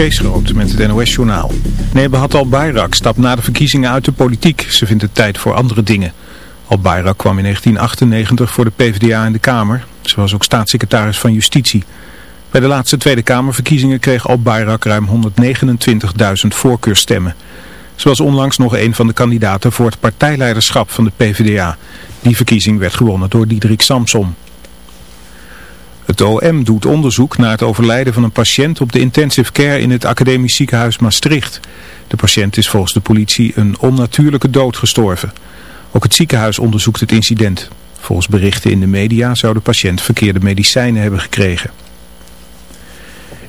Kees Rood met het NOS-journaal. Nebahat al-Bayrak stapt na de verkiezingen uit de politiek. Ze vindt het tijd voor andere dingen. Al-Bayrak kwam in 1998 voor de PvdA in de Kamer. Ze was ook staatssecretaris van Justitie. Bij de laatste Tweede Kamerverkiezingen kreeg al-Bayrak ruim 129.000 voorkeurstemmen. Ze was onlangs nog een van de kandidaten voor het partijleiderschap van de PvdA. Die verkiezing werd gewonnen door Diederik Samson. Het OM doet onderzoek naar het overlijden van een patiënt op de intensive care in het academisch ziekenhuis Maastricht. De patiënt is volgens de politie een onnatuurlijke dood gestorven. Ook het ziekenhuis onderzoekt het incident. Volgens berichten in de media zou de patiënt verkeerde medicijnen hebben gekregen.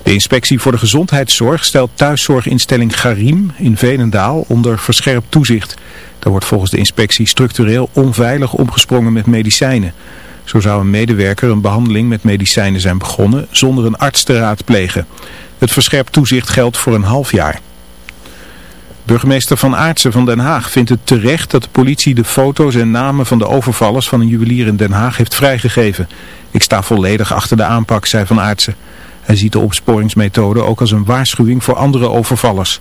De inspectie voor de gezondheidszorg stelt thuiszorginstelling Garim in Venendaal onder verscherpt toezicht. Daar wordt volgens de inspectie structureel onveilig omgesprongen met medicijnen. Zo zou een medewerker een behandeling met medicijnen zijn begonnen zonder een arts te raadplegen. Het verscherpt toezicht geldt voor een half jaar. Burgemeester Van Aartsen van Den Haag vindt het terecht dat de politie de foto's en namen van de overvallers van een juwelier in Den Haag heeft vrijgegeven. Ik sta volledig achter de aanpak, zei Van Aartsen. Hij ziet de opsporingsmethode ook als een waarschuwing voor andere overvallers.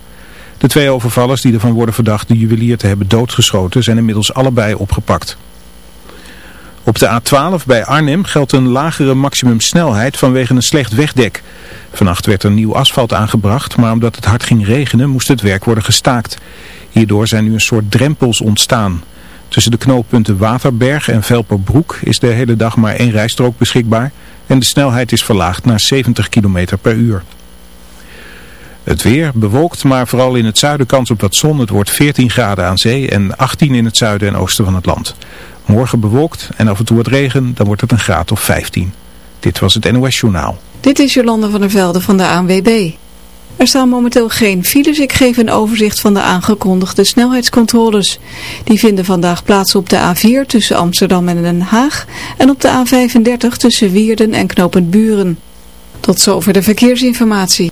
De twee overvallers die ervan worden verdacht de juwelier te hebben doodgeschoten zijn inmiddels allebei opgepakt. Op de A12 bij Arnhem geldt een lagere maximumsnelheid vanwege een slecht wegdek. Vannacht werd er nieuw asfalt aangebracht, maar omdat het hard ging regenen moest het werk worden gestaakt. Hierdoor zijn nu een soort drempels ontstaan. Tussen de knooppunten Waterberg en Velperbroek is de hele dag maar één rijstrook beschikbaar en de snelheid is verlaagd naar 70 km per uur. Het weer bewolkt, maar vooral in het zuiden kans op wat zon. Het wordt 14 graden aan zee en 18 in het zuiden en oosten van het land. Morgen bewolkt en af en toe wat regen, dan wordt het een graad of 15. Dit was het NOS Journaal. Dit is Jolanda van der Velde van de ANWB. Er staan momenteel geen files. Ik geef een overzicht van de aangekondigde snelheidscontroles. Die vinden vandaag plaats op de A4 tussen Amsterdam en Den Haag en op de A35 tussen Wierden en Knopend Buren. Tot zover de verkeersinformatie.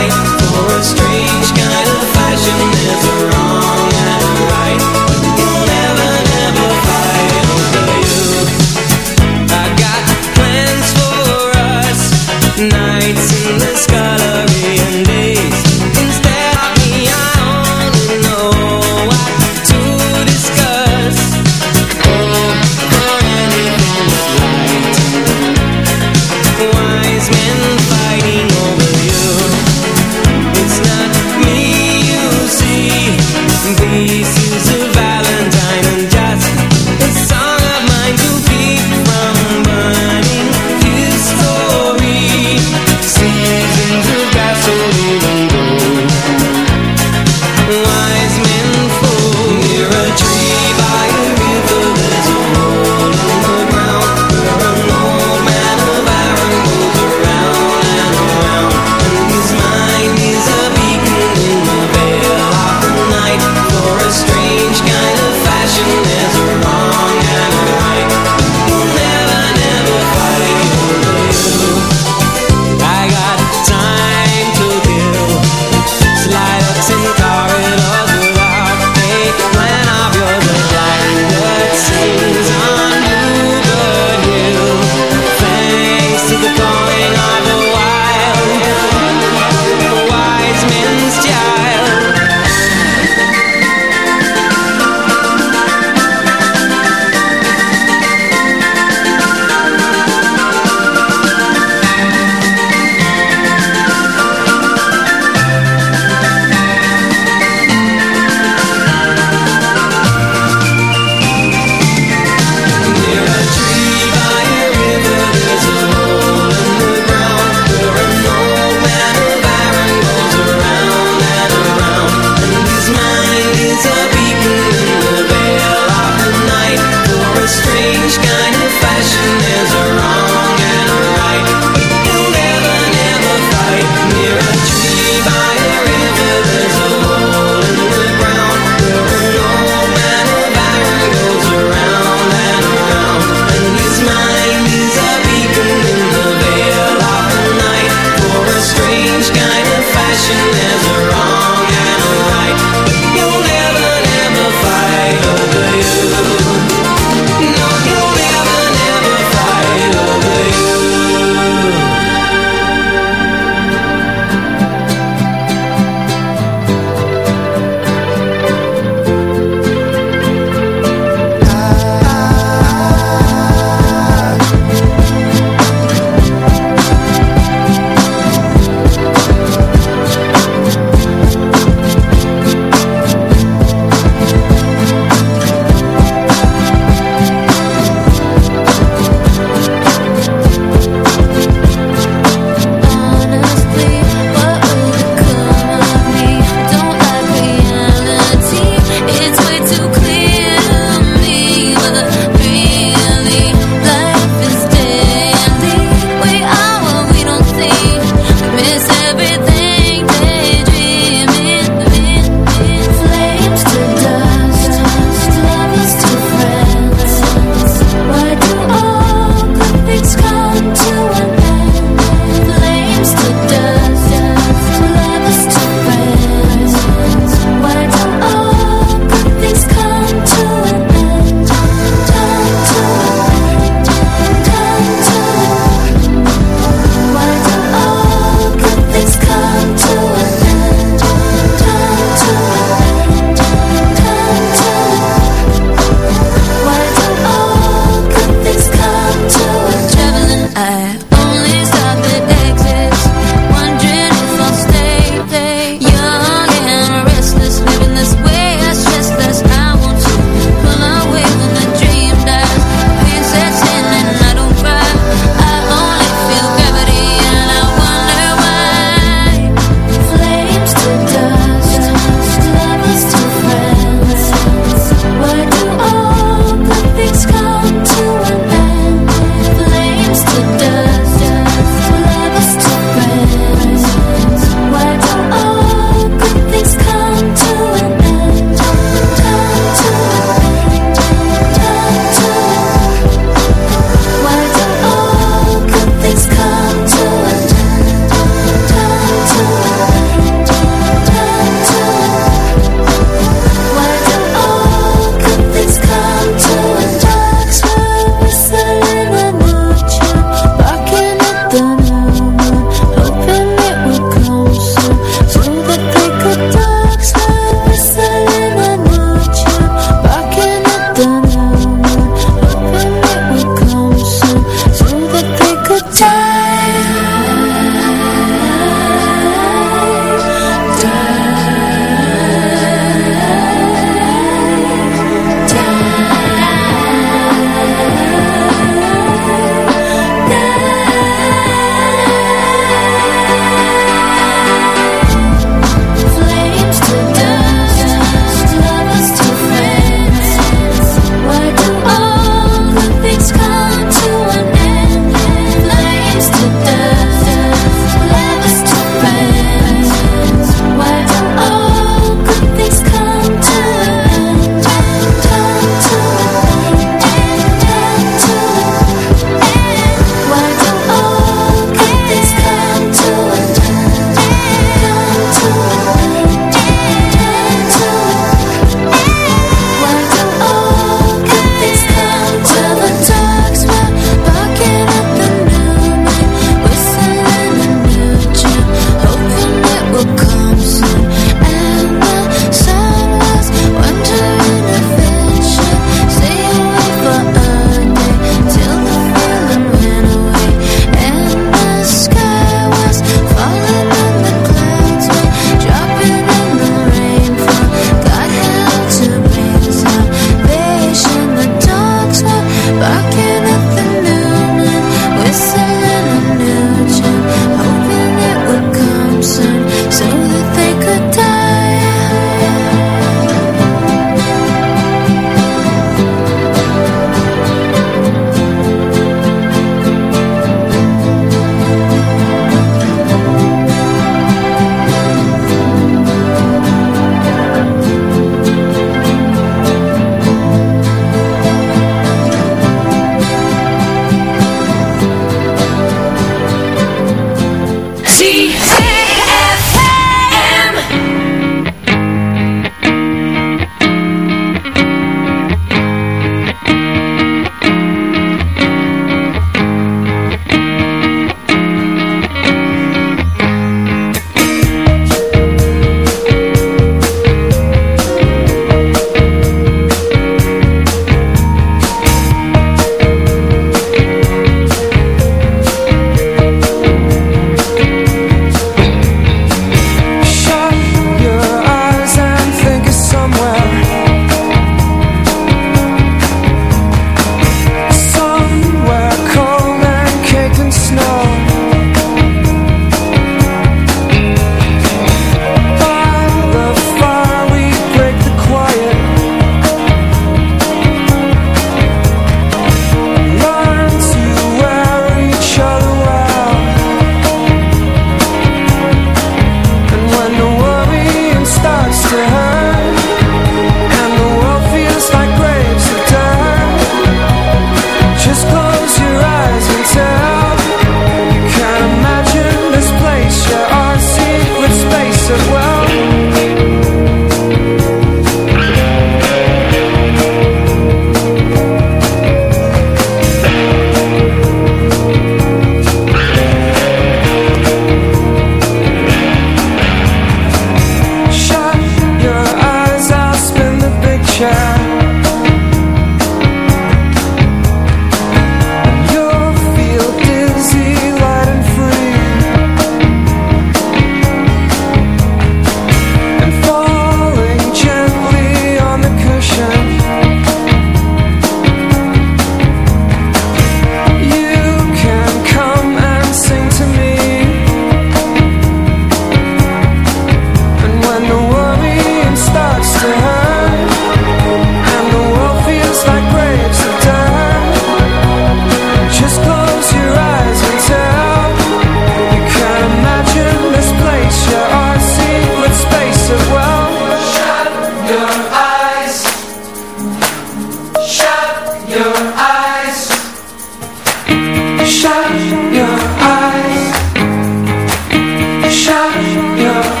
ja.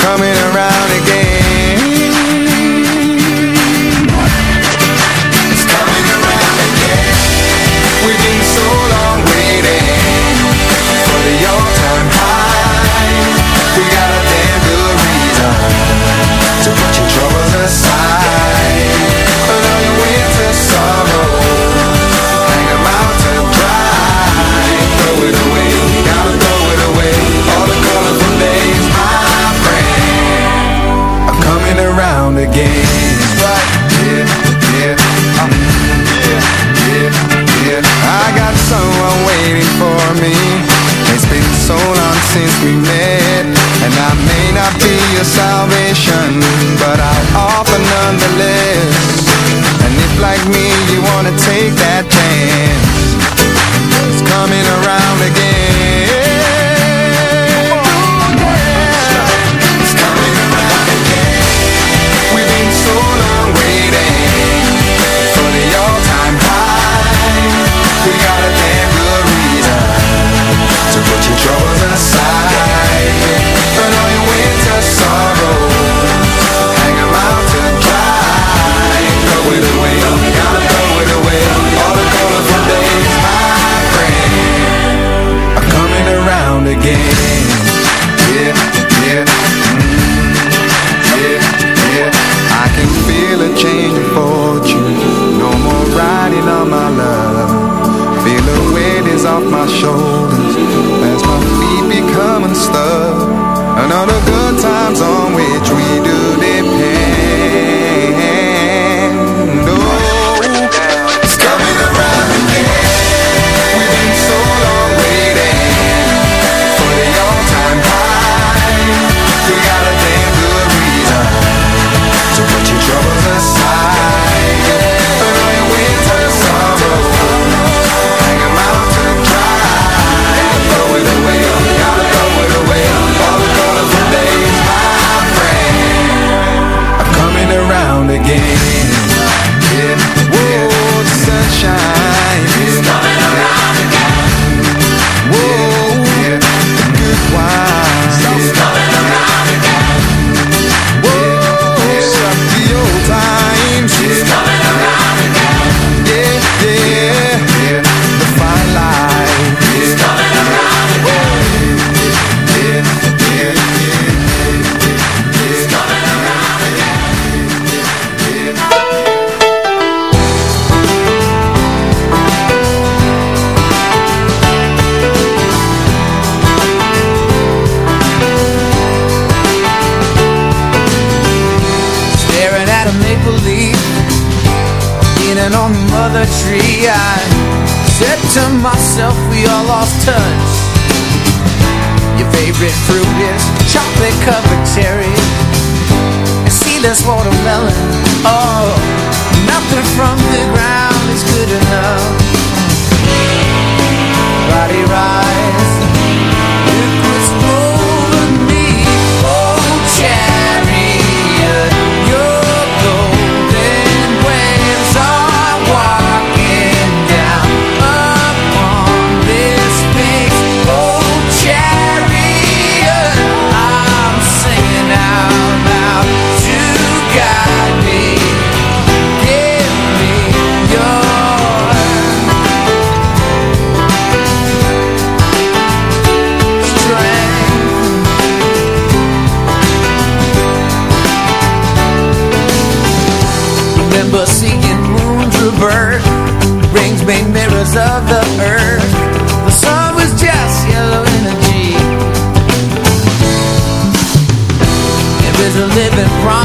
coming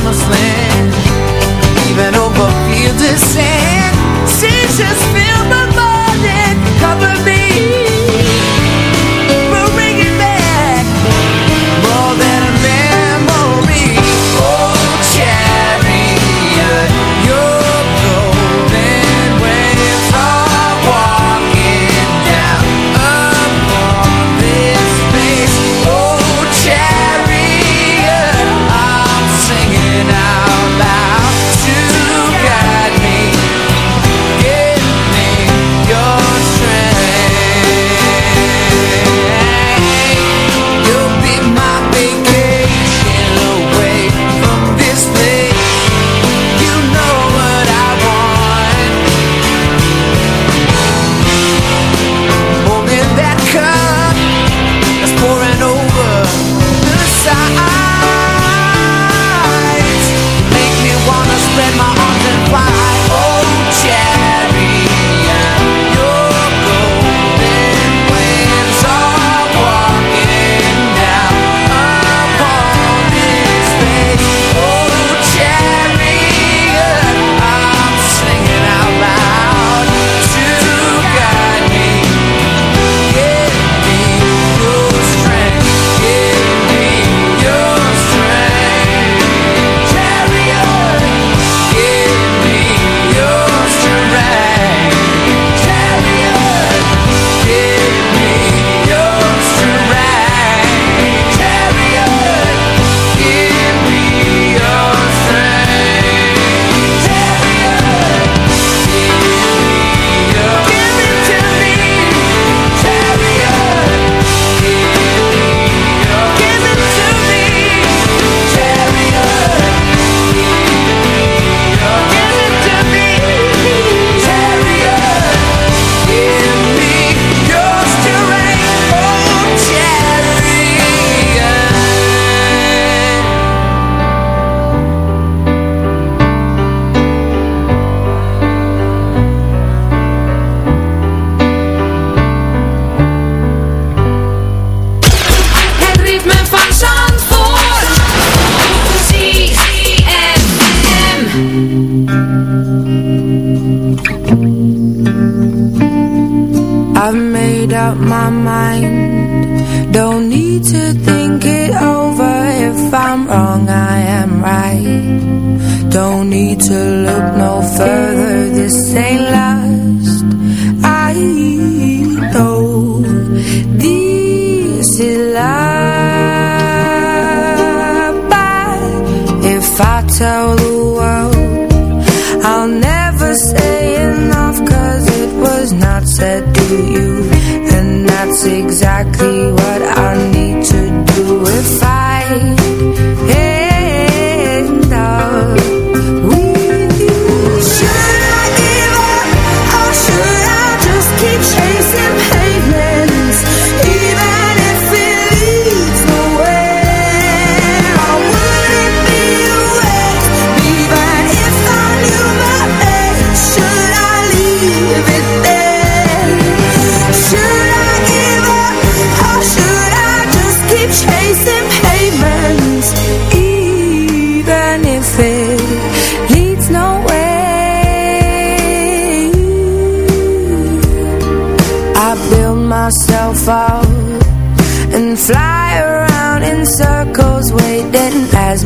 Muslim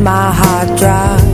my heart drops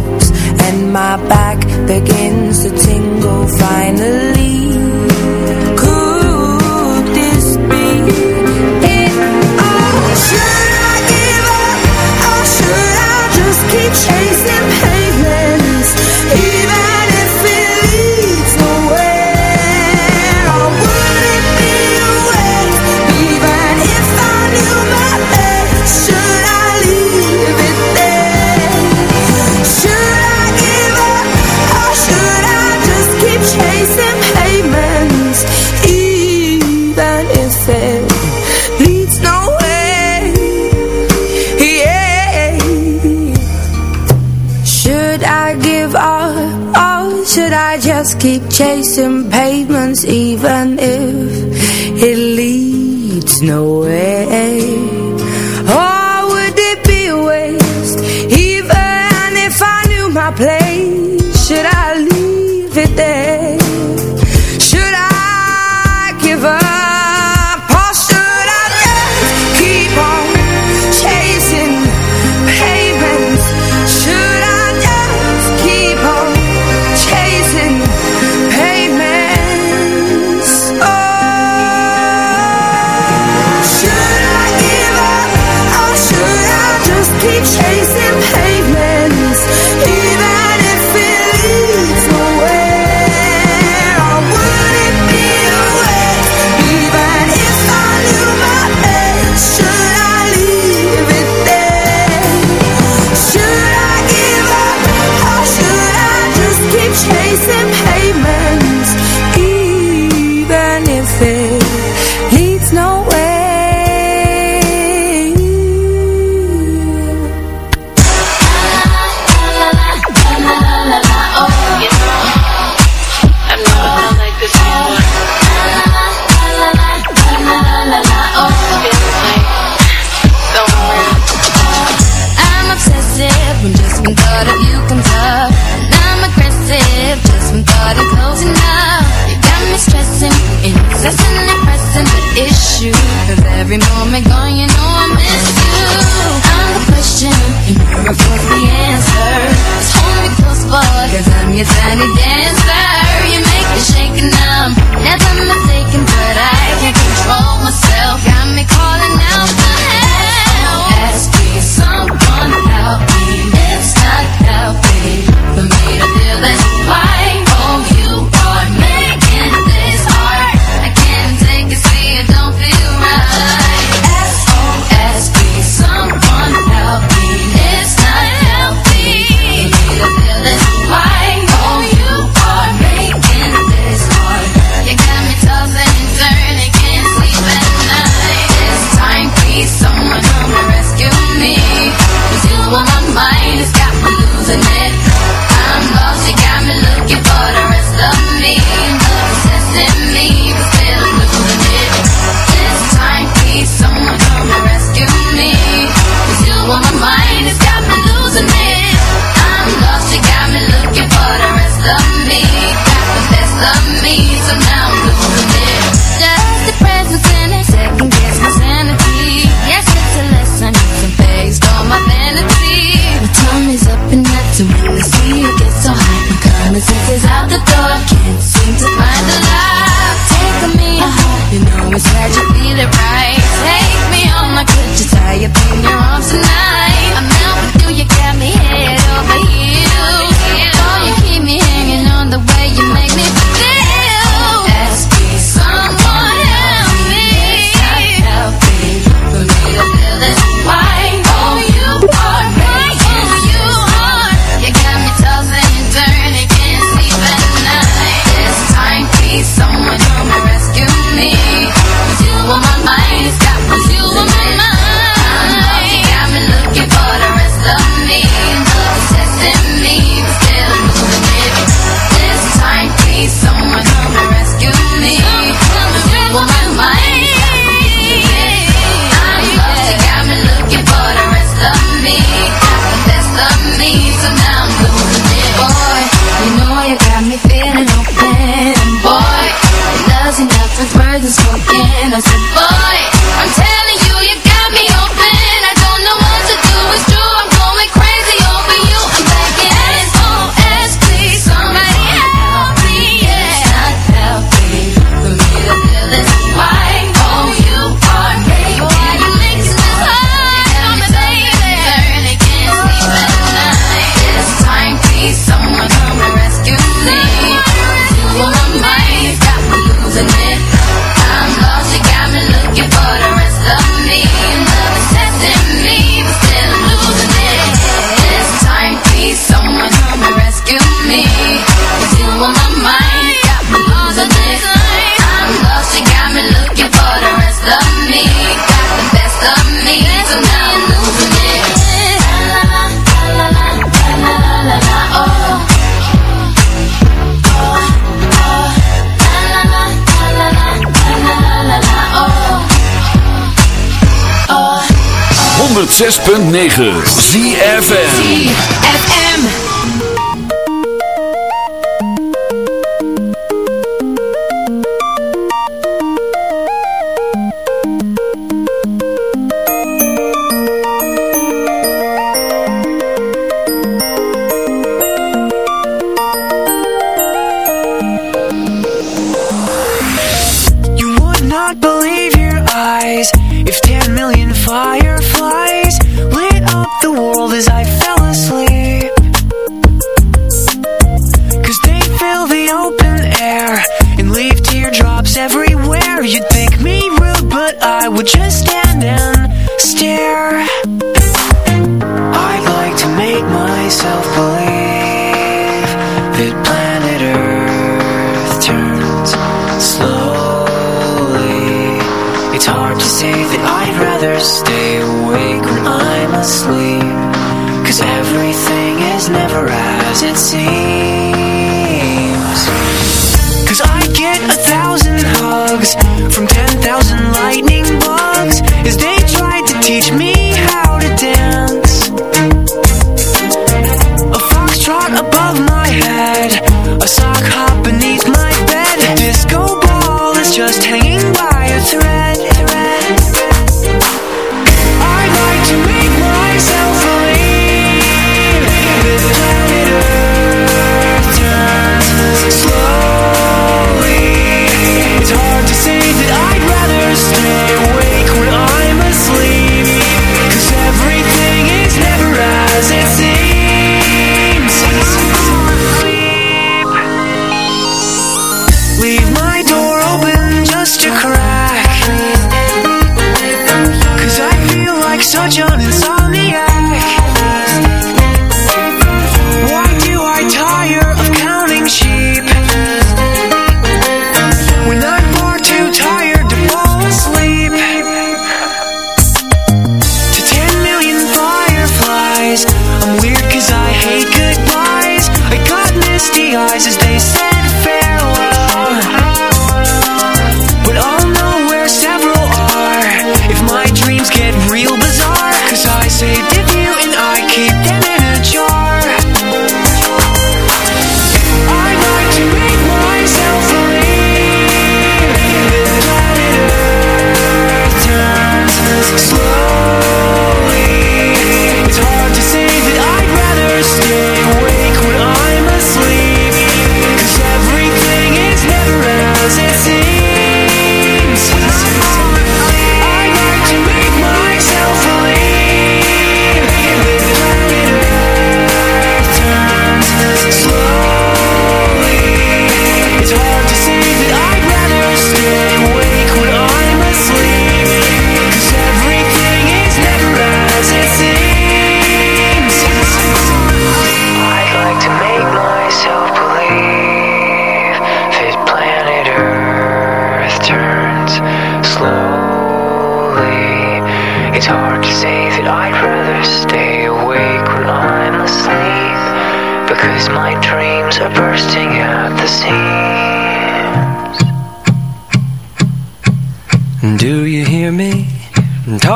106.9 ZFN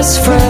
best friend.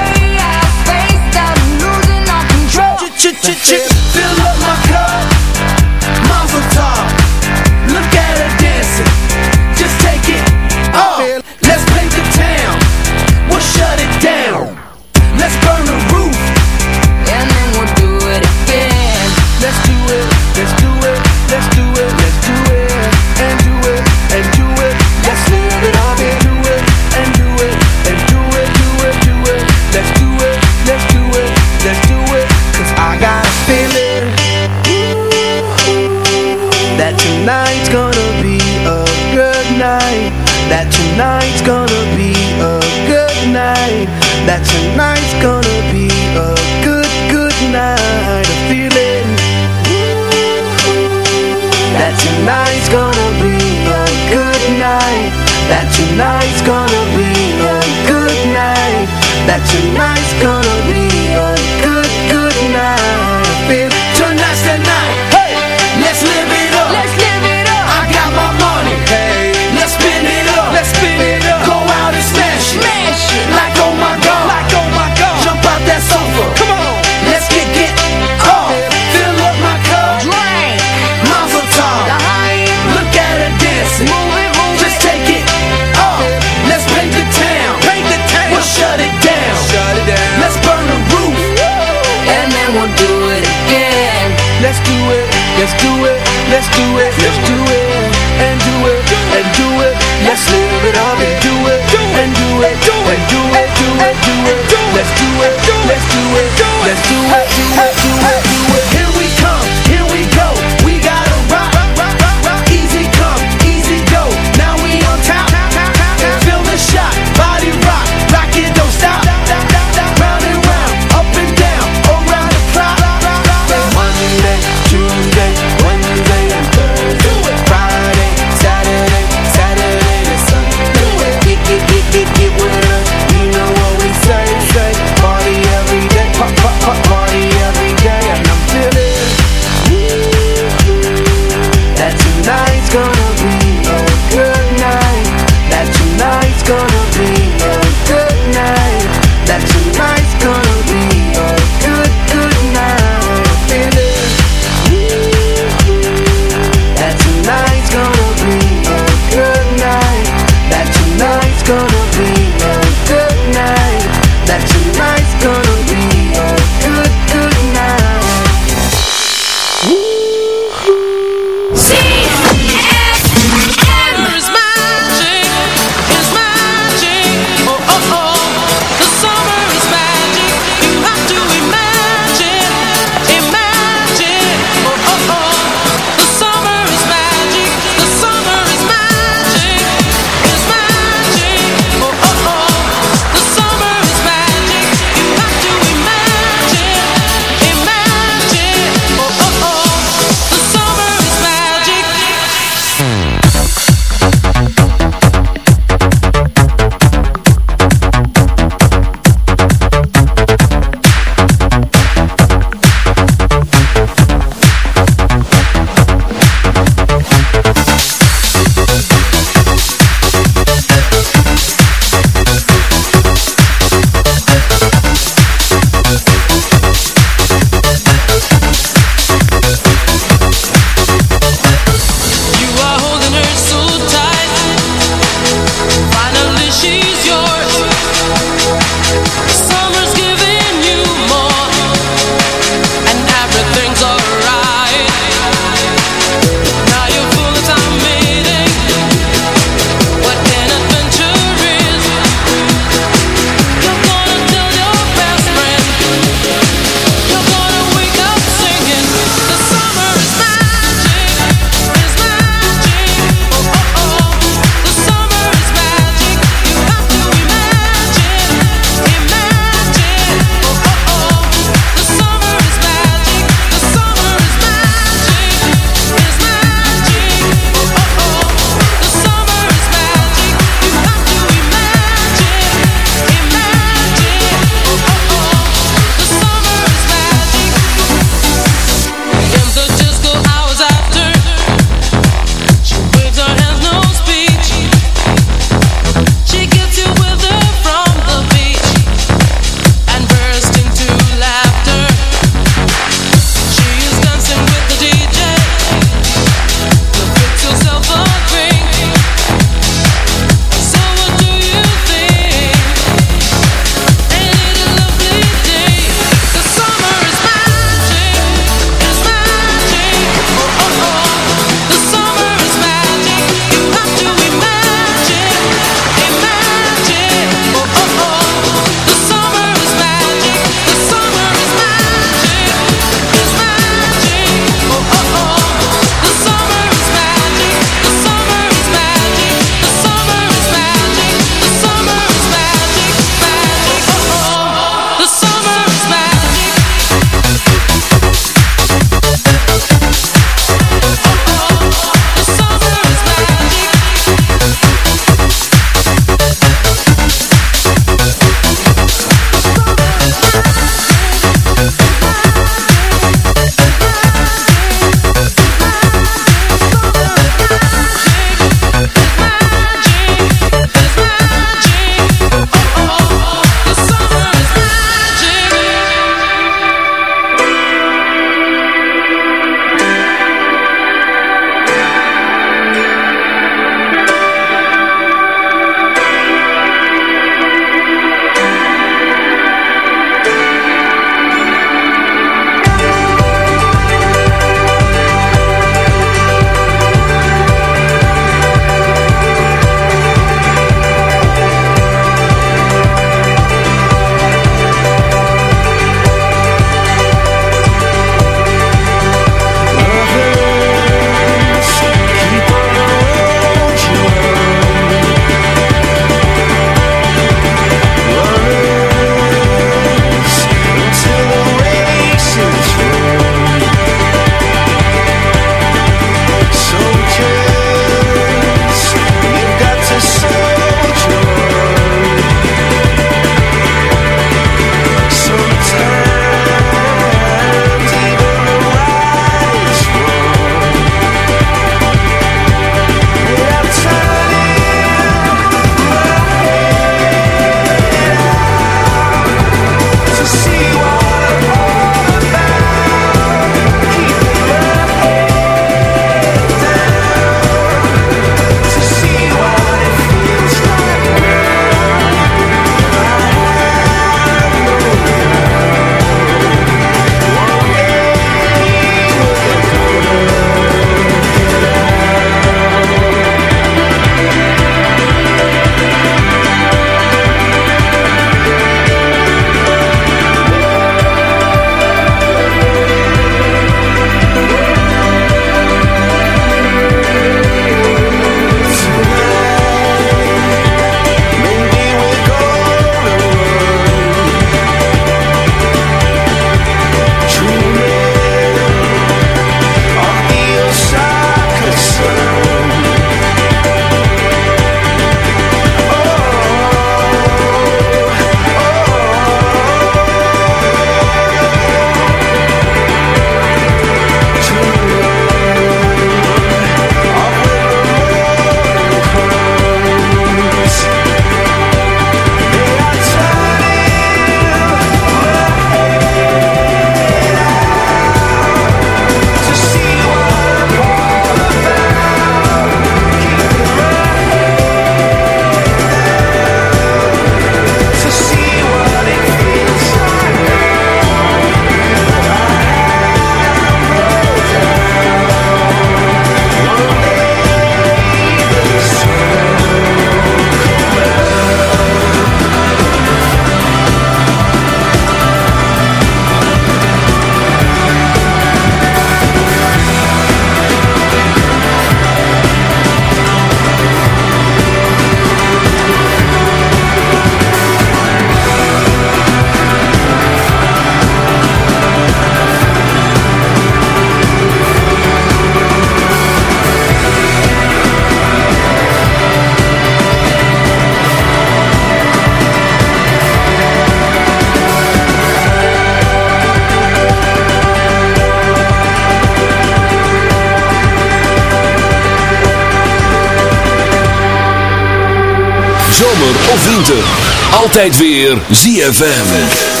Altijd weer ZFM.